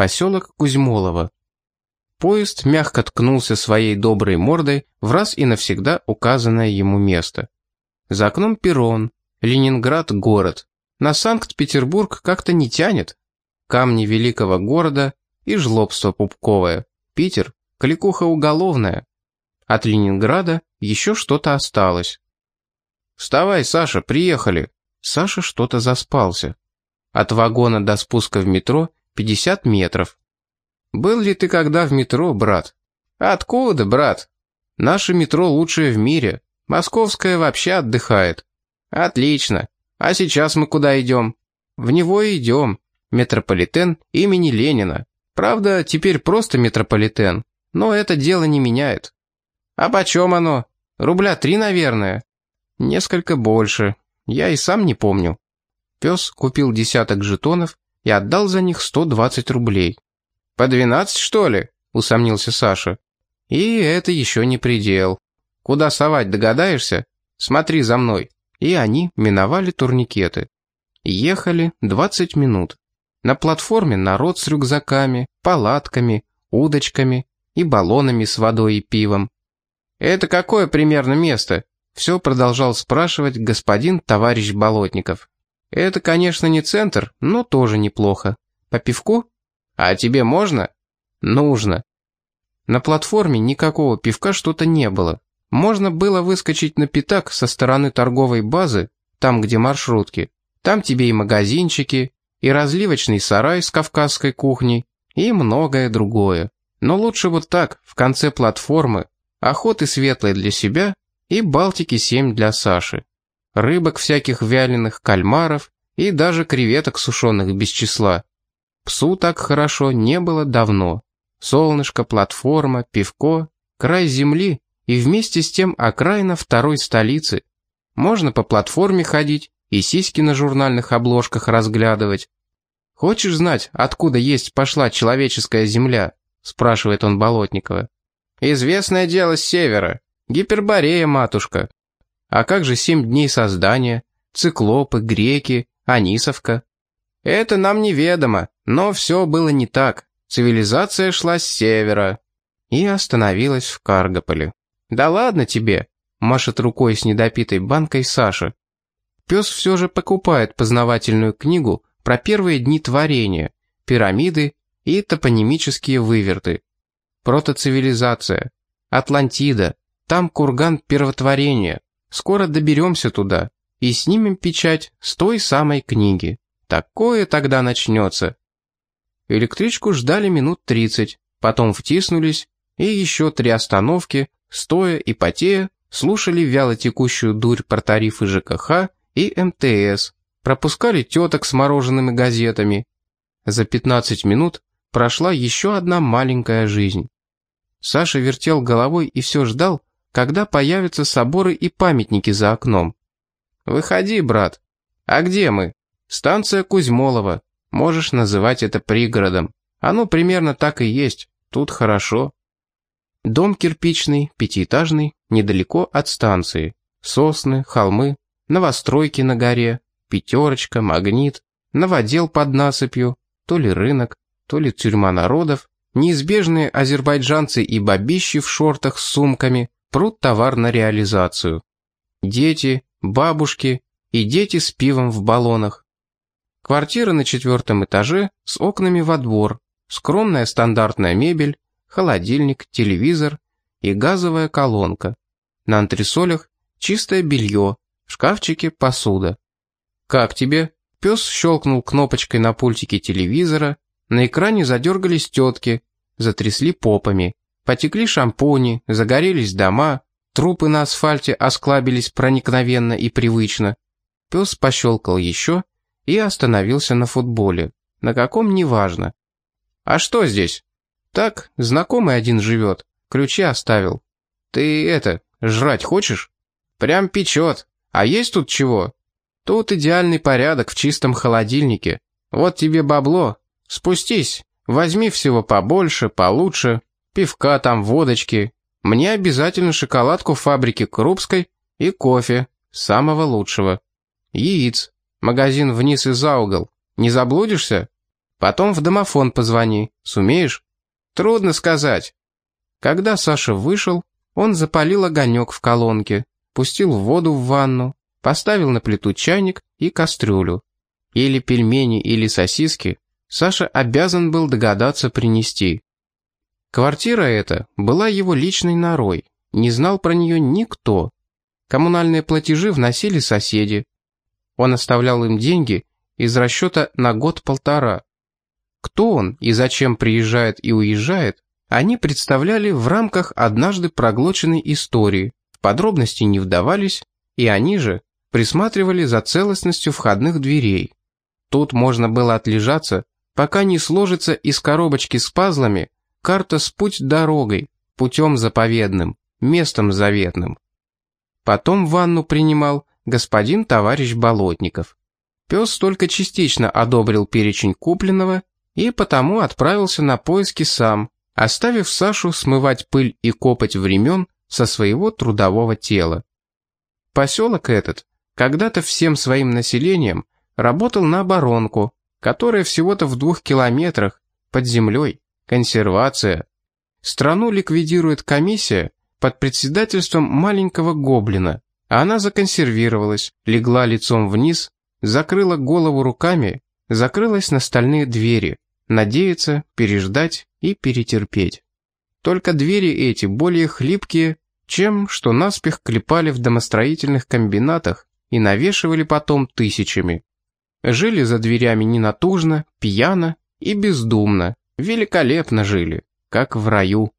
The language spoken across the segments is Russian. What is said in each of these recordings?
поселок Кузьмолово. Поезд мягко ткнулся своей доброй мордой в раз и навсегда указанное ему место. За окном перрон, Ленинград — город. На Санкт-Петербург как-то не тянет. Камни великого города и жлобство пупковое. Питер — кликуха уголовная. От Ленинграда еще что-то осталось. «Вставай, Саша, приехали!» Саша что-то заспался. От вагона до спуска в метро 50 метров. «Был ли ты когда в метро, брат?» «Откуда, брат?» «Наше метро лучшее в мире. Московское вообще отдыхает». «Отлично. А сейчас мы куда идем?» «В него и идем. Метрополитен имени Ленина. Правда, теперь просто метрополитен. Но это дело не меняет». «А почем оно? Рубля три, наверное». «Несколько больше. Я и сам не помню». Пес купил десяток жетонов и отдал за них 120 рублей. «По 12, что ли?» — усомнился Саша. «И это еще не предел. Куда совать, догадаешься? Смотри за мной». И они миновали турникеты. Ехали 20 минут. На платформе народ с рюкзаками, палатками, удочками и баллонами с водой и пивом. «Это какое примерно место?» Все продолжал спрашивать господин товарищ Болотников. «Это, конечно, не центр, но тоже неплохо. По пивку? А тебе можно?» «Нужно». На платформе никакого пивка что-то не было. Можно было выскочить на пятак со стороны торговой базы, там, где маршрутки. Там тебе и магазинчики, и разливочный сарай с кавказской кухней, и многое другое. Но лучше вот так, в конце платформы, охоты светлой для себя и Балтики-7 для Саши. Рыбок всяких вяленых, кальмаров и даже креветок сушеных без числа. Псу так хорошо не было давно. Солнышко, платформа, пивко, край земли и вместе с тем окраина второй столицы. Можно по платформе ходить и сиськи на журнальных обложках разглядывать. «Хочешь знать, откуда есть пошла человеческая земля?» спрашивает он Болотникова. «Известное дело с севера. Гиперборея, матушка. А как же семь дней создания, циклопы, греки, Анисовка? Это нам неведомо, но все было не так. Цивилизация шла с севера и остановилась в Каргополе. «Да ладно тебе», — машет рукой с недопитой банкой Саша. Пес все же покупает познавательную книгу про первые дни творения, пирамиды и топонимические выверты. Протоцивилизация, Атлантида, там курган первотворения. Скоро доберемся туда и снимем печать с той самой книги. Такое тогда начнется. Электричку ждали минут тридцать, потом втиснулись, и еще три остановки, стоя и потея, слушали вяло текущую дурь про тарифы ЖКХ и МТС, пропускали теток с морожеными газетами. За 15 минут прошла еще одна маленькая жизнь. Саша вертел головой и все ждал, когда появятся соборы и памятники за окном. «Выходи, брат. А где мы? Станция Кузьмолова. Можешь называть это пригородом. Оно примерно так и есть. Тут хорошо». Дом кирпичный, пятиэтажный, недалеко от станции. Сосны, холмы, новостройки на горе, пятерочка, магнит, новодел под насыпью, то ли рынок, то ли тюрьма народов, неизбежные азербайджанцы и бабищи в шортах с сумками, прут товар на реализацию. Дети, бабушки и дети с пивом в баллонах. Квартира на четвертом этаже с окнами во двор, скромная стандартная мебель, холодильник, телевизор и газовая колонка. На антресолях чистое белье, в шкафчике посуда. «Как тебе?» Пес щелкнул кнопочкой на пультике телевизора, на экране задергались тетки, затрясли попами. Потекли шампуни, загорелись дома, трупы на асфальте осклабились проникновенно и привычно. Пес пощелкал еще и остановился на футболе. На каком, неважно. «А что здесь?» «Так, знакомый один живет, ключи оставил. Ты это, жрать хочешь?» «Прям печет. А есть тут чего?» «Тут идеальный порядок в чистом холодильнике. Вот тебе бабло. Спустись, возьми всего побольше, получше, пивка там, водочки. Мне обязательно шоколадку фабрики Крупской и кофе, самого лучшего. Яиц. Магазин вниз и за угол. Не заблудишься? Потом в домофон позвони. Сумеешь? Трудно сказать. Когда Саша вышел, он запалил огонек в колонке, пустил воду в ванну, поставил на плиту чайник и кастрюлю. Или пельмени, или сосиски Саша обязан был догадаться принести. Квартира эта была его личной норой, не знал про нее никто. Коммунальные платежи вносили соседи. Он оставлял им деньги из расчета на год-полтора. Кто он и зачем приезжает и уезжает, они представляли в рамках однажды проглоченной истории, в подробности не вдавались, и они же присматривали за целостностью входных дверей. Тут можно было отлежаться, пока не сложится из коробочки с пазлами карта с путь-дорогой, путем заповедным, местом заветным. Потом ванну принимал господин товарищ Болотников. Пес только частично одобрил перечень купленного и потому отправился на поиски сам, оставив Сашу смывать пыль и копоть времен со своего трудового тела. Поселок этот когда-то всем своим населением работал на оборонку, которая всего-то в двух километрах, под землей, консервация. Страну ликвидирует комиссия под председательством маленького гоблина, она законсервировалась, легла лицом вниз, закрыла голову руками, закрылась на стальные двери, надеяться, переждать и перетерпеть. Только двери эти более хлипкие, чем что наспех клепали в домостроительных комбинатах и навешивали потом тысячами. Жили за дверями ненатужно, пьяно и бездумно, великолепно жили, как в раю.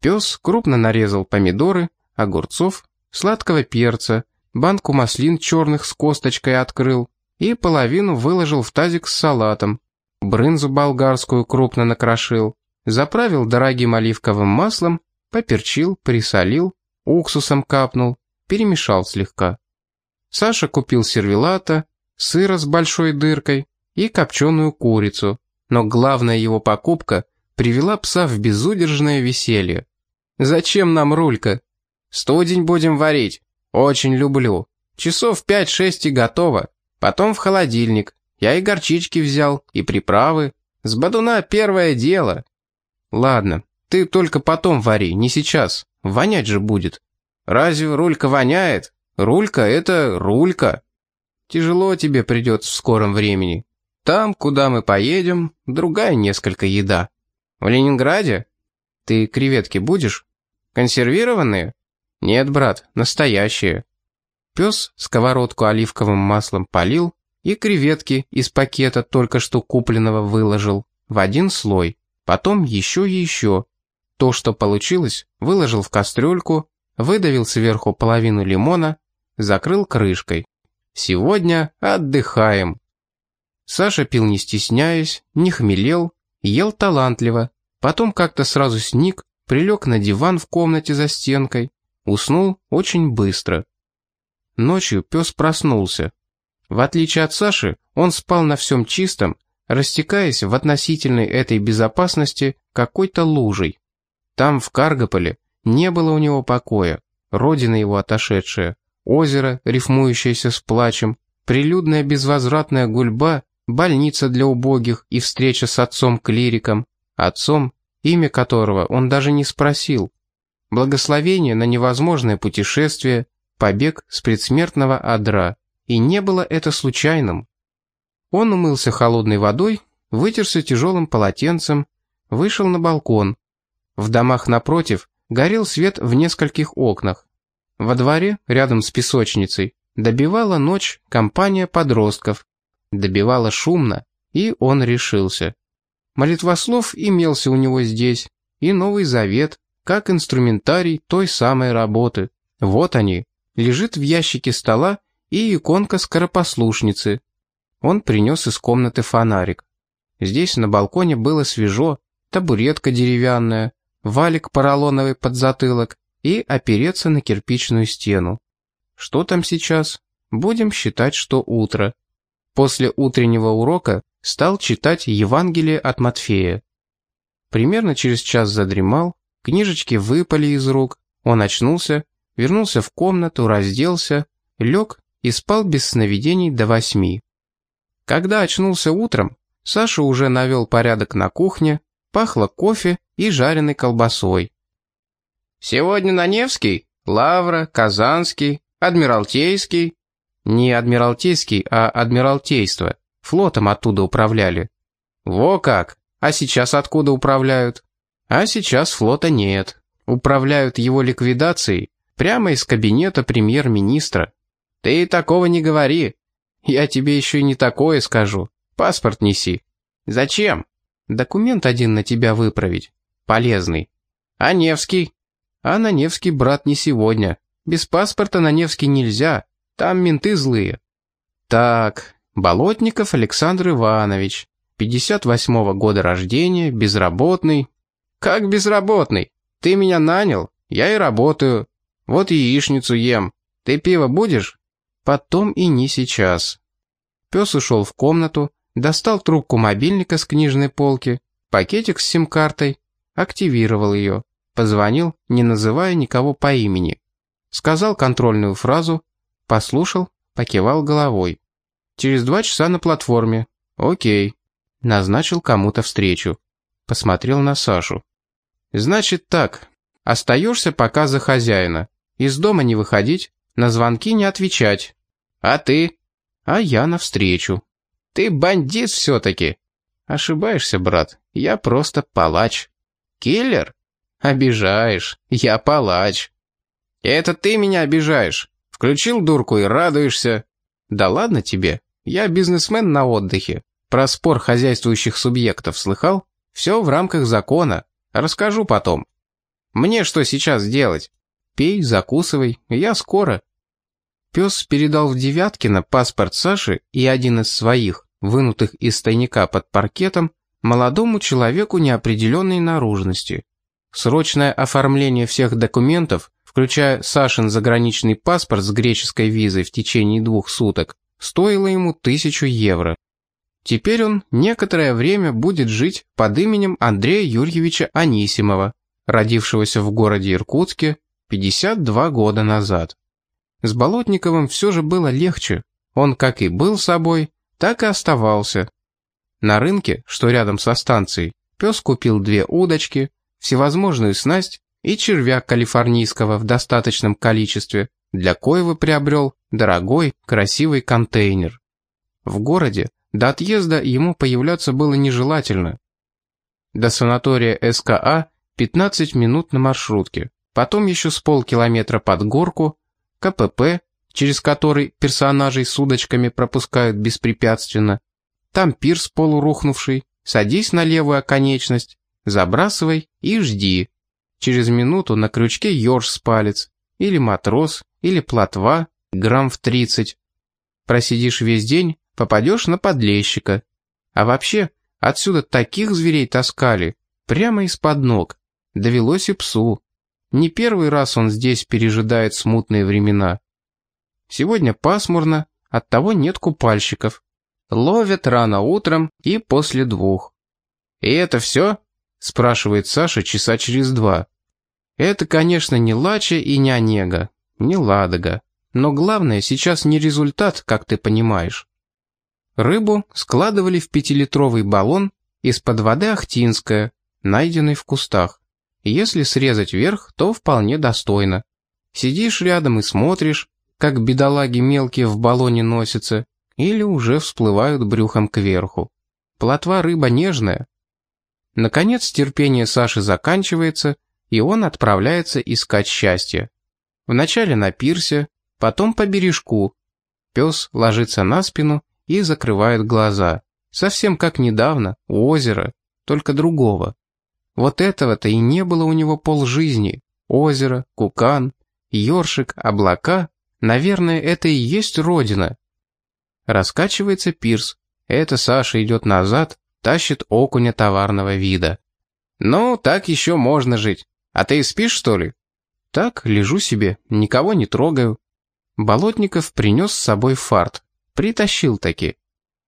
Пес крупно нарезал помидоры, огурцов, сладкого перца, банку маслин черных с косточкой открыл и половину выложил в тазик с салатом, брынзу болгарскую крупно накрошил, заправил дорогим оливковым маслом, поперчил, присолил, уксусом капнул, перемешал слегка. Саша купил сервелата, сыра с большой дыркой и копченую курицу, но главная его покупка привела пса в безудержное веселье. «Зачем нам рулька? Студень будем варить. Очень люблю. Часов пять-шесть и готово. Потом в холодильник. Я и горчички взял, и приправы. С бадуна первое дело. Ладно, ты только потом вари, не сейчас. Вонять же будет. Разве рулька воняет? Рулька — это рулька. Тяжело тебе придется в скором времени. Там, куда мы поедем, другая несколько еда. В Ленинграде? Ты креветки будешь? Консервированные? Нет, брат, настоящие. Пес сковородку оливковым маслом полил, и креветки из пакета только что купленного выложил в один слой, потом еще и еще. То, что получилось, выложил в кастрюльку, выдавил сверху половину лимона, закрыл крышкой. Сегодня отдыхаем. Саша пил не стесняясь, не хмелел, ел талантливо, потом как-то сразу сник, прилег на диван в комнате за стенкой, уснул очень быстро. Ночью пес проснулся, в отличие от Саши, он спал на всем чистом, растекаясь в относительной этой безопасности какой-то лужей. Там, в Каргополе, не было у него покоя, родина его отошедшая, озеро, рифмующееся с плачем, прилюдная безвозвратная гульба, больница для убогих и встреча с отцом-клириком, отцом, имя которого он даже не спросил, благословение на невозможное путешествие, побег с предсмертного адра. И не было это случайным. Он умылся холодной водой, вытерся тяжелым полотенцем, вышел на балкон. В домах напротив горел свет в нескольких окнах. Во дворе, рядом с песочницей, добивала ночь компания подростков. Добивала шумно, и он решился. Молитвослов имелся у него здесь, и Новый Завет, как инструментарий той самой работы. Вот они, лежит в ящике стола и иконка скоропослушницы. Он принес из комнаты фонарик. Здесь на балконе было свежо, табуретка деревянная, валик поролоновый под затылок и опереться на кирпичную стену. Что там сейчас? Будем считать, что утро. После утреннего урока стал читать Евангелие от Матфея. Примерно через час задремал, книжечки выпали из рук, он очнулся, вернулся в комнату, разделся, лег и спал без сновидений до восьми. Когда очнулся утром, Саша уже навел порядок на кухне, пахло кофе и жареной колбасой. «Сегодня на Невский, Лавра, Казанский, Адмиралтейский». Не Адмиралтейский, а Адмиралтейство. Флотом оттуда управляли. Во как! А сейчас откуда управляют? А сейчас флота нет. Управляют его ликвидацией прямо из кабинета премьер-министра. Ты такого не говори. Я тебе еще и не такое скажу. Паспорт неси. Зачем? Документ один на тебя выправить. Полезный. А Невский? А на Невский, брат, не сегодня. Без паспорта на Невский нельзя. Там менты злые. Так, Болотников Александр Иванович. 58-го года рождения, безработный. Как безработный? Ты меня нанял, я и работаю. Вот яичницу ем. Ты пиво будешь? Потом и не сейчас. Пес ушел в комнату, достал трубку мобильника с книжной полки, пакетик с сим-картой, активировал ее, позвонил, не называя никого по имени. Сказал контрольную фразу, послушал, покивал головой. Через два часа на платформе. Окей. Назначил кому-то встречу. Посмотрел на Сашу. Значит так, остаешься пока за хозяина. Из дома не выходить, на звонки не отвечать. А ты? А я навстречу. Ты бандит все-таки. Ошибаешься, брат. Я просто палач. Киллер? Обижаешь. Я палач. Это ты меня обижаешь. Включил дурку и радуешься. Да ладно тебе. Я бизнесмен на отдыхе. Про спор хозяйствующих субъектов слыхал? Все в рамках закона. Расскажу потом. Мне что сейчас делать? Пей, закусывай, я скоро. Пес передал в Девяткино паспорт Саши и один из своих, вынутых из тайника под паркетом, молодому человеку неопределенной наружности. Срочное оформление всех документов, включая Сашин заграничный паспорт с греческой визой в течение двух суток, стоило ему тысячу евро. Теперь он некоторое время будет жить под именем Андрея Юрьевича Анисимова, родившегося в городе Иркутске 52 года назад. С Болотниковым все же было легче. Он как и был собой, так и оставался. На рынке, что рядом со станцией, пес купил две удочки, всевозможную снасть и червя калифорнийского в достаточном количестве, для коего приобрел дорогой, красивый контейнер. В городе до отъезда ему появляться было нежелательно. До санатория СКА 15 минут на маршрутке, потом еще с полкилометра под горку, КПП, через который персонажей с удочками пропускают беспрепятственно, там пирс полурухнувший, садись на левую оконечность, забрасывай и жди. Через минуту на крючке ёрш с палец, или матрос, или плотва, грамм в 30. Просидишь весь день, попадешь на подлещика. А вообще, отсюда таких зверей таскали, прямо из-под ног. Довелось и псу. Не первый раз он здесь пережидает смутные времена. Сегодня пасмурно, оттого нет купальщиков. Ловят рано утром и после двух. «И это все?» – спрашивает Саша часа через два. Это, конечно, не Лача и не Онега, не Ладога. Но главное сейчас не результат, как ты понимаешь. Рыбу складывали в пятилитровый баллон из-под воды Ахтинская, найденный в кустах. Если срезать верх, то вполне достойно. Сидишь рядом и смотришь, как бедолаги мелкие в баллоне носятся, или уже всплывают брюхом кверху. Плотва рыба нежная. Наконец терпение Саши заканчивается, и он отправляется искать счастье. Вначале на пирсе, потом по бережку. Пес ложится на спину и закрывает глаза. Совсем как недавно, у озера, только другого. Вот этого-то и не было у него полжизни. Озеро, кукан, ёршик, облака. Наверное, это и есть родина. Раскачивается пирс. Это Саша идет назад, тащит окуня товарного вида. «Ну, так еще можно жить. А ты спишь, что ли?» «Так, лежу себе, никого не трогаю». Болотников принес с собой фарт. Притащил таки.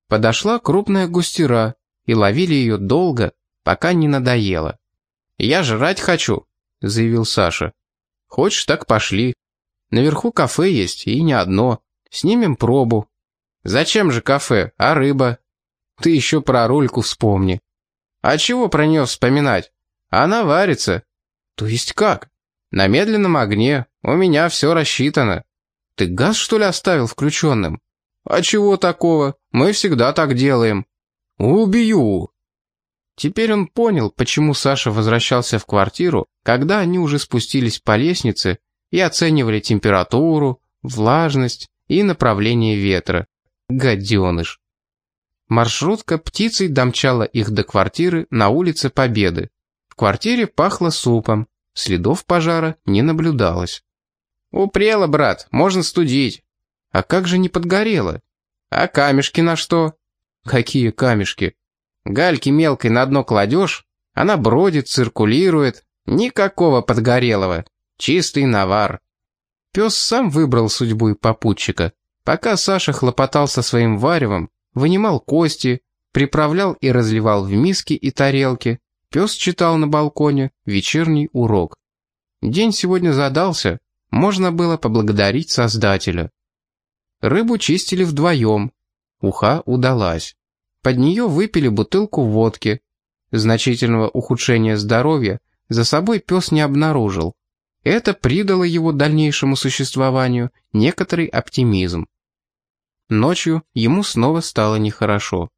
Подошла крупная густера, и ловили ее долго, пока не надоело. «Я жрать хочу», — заявил Саша. «Хочешь, так пошли. Наверху кафе есть, и не одно. Снимем пробу». «Зачем же кафе, а рыба?» Ты еще про рульку вспомни. А чего про нее вспоминать? Она варится. То есть как? На медленном огне. У меня все рассчитано. Ты газ, что ли, оставил включенным? А чего такого? Мы всегда так делаем. Убью. Теперь он понял, почему Саша возвращался в квартиру, когда они уже спустились по лестнице и оценивали температуру, влажность и направление ветра. Гаденыш. Маршрутка птицей домчала их до квартиры на улице Победы. В квартире пахло супом, следов пожара не наблюдалось. «Упрело, брат, можно студить». «А как же не подгорело?» «А камешки на что?» «Какие камешки?» Гальки мелкой на дно кладешь, она бродит, циркулирует. Никакого подгорелого. Чистый навар. Пес сам выбрал судьбу и попутчика. Пока Саша хлопотал со своим варевом, вынимал кости, приправлял и разливал в миски и тарелки, пес читал на балконе вечерний урок. День сегодня задался, можно было поблагодарить Создателя. Рыбу чистили вдвоем, уха удалась. Под нее выпили бутылку водки. Значительного ухудшения здоровья за собой пес не обнаружил. Это придало его дальнейшему существованию некоторый оптимизм. Ночью ему снова стало нехорошо.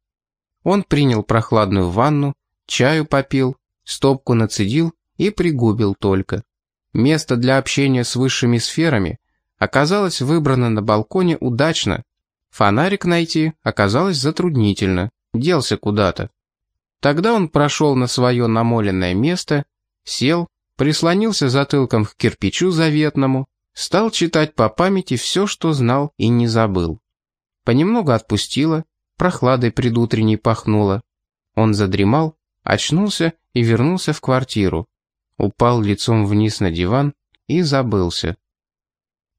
Он принял прохладную ванну, чаю попил, стопку нацедил и пригубил только. Место для общения с высшими сферами оказалось выбрано на балконе удачно, Фонарик найти оказалось затруднительно, делся куда-то. Тогда он прошел на свое намоленное место, сел, прислонился затылком к кирпичу заветному, стал читать по памяти все, что знал и не забыл. Понемногу отпустило, прохладой предутренней пахнуло. Он задремал, очнулся и вернулся в квартиру. Упал лицом вниз на диван и забылся.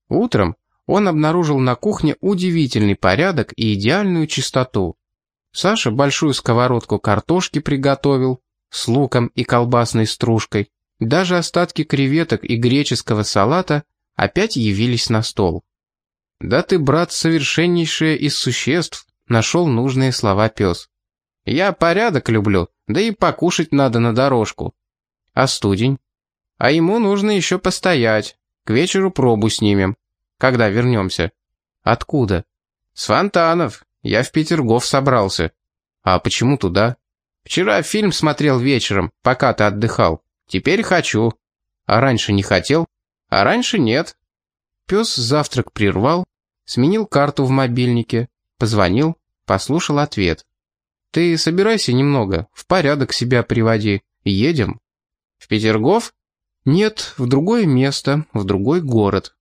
Утром, он обнаружил на кухне удивительный порядок и идеальную чистоту. Саша большую сковородку картошки приготовил, с луком и колбасной стружкой. Даже остатки креветок и греческого салата опять явились на стол. «Да ты, брат, совершеннейшее из существ», — нашел нужные слова пес. «Я порядок люблю, да и покушать надо на дорожку». «А студень?» «А ему нужно еще постоять, к вечеру пробу снимем. Когда вернемся?» «Откуда?» «С фонтанов. Я в Петергоф собрался». «А почему туда?» «Вчера фильм смотрел вечером, пока ты отдыхал. Теперь хочу». «А раньше не хотел?» «А раньше нет». Пес завтрак прервал, сменил карту в мобильнике, позвонил, послушал ответ. «Ты собирайся немного, в порядок себя приводи. Едем». «В Петергоф?» «Нет, в другое место, в другой город.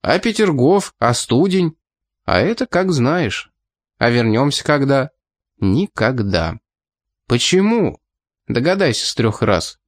А Петергоф, а Студень? А это как знаешь. А вернемся когда? Никогда. Почему? Догадайся с трех раз.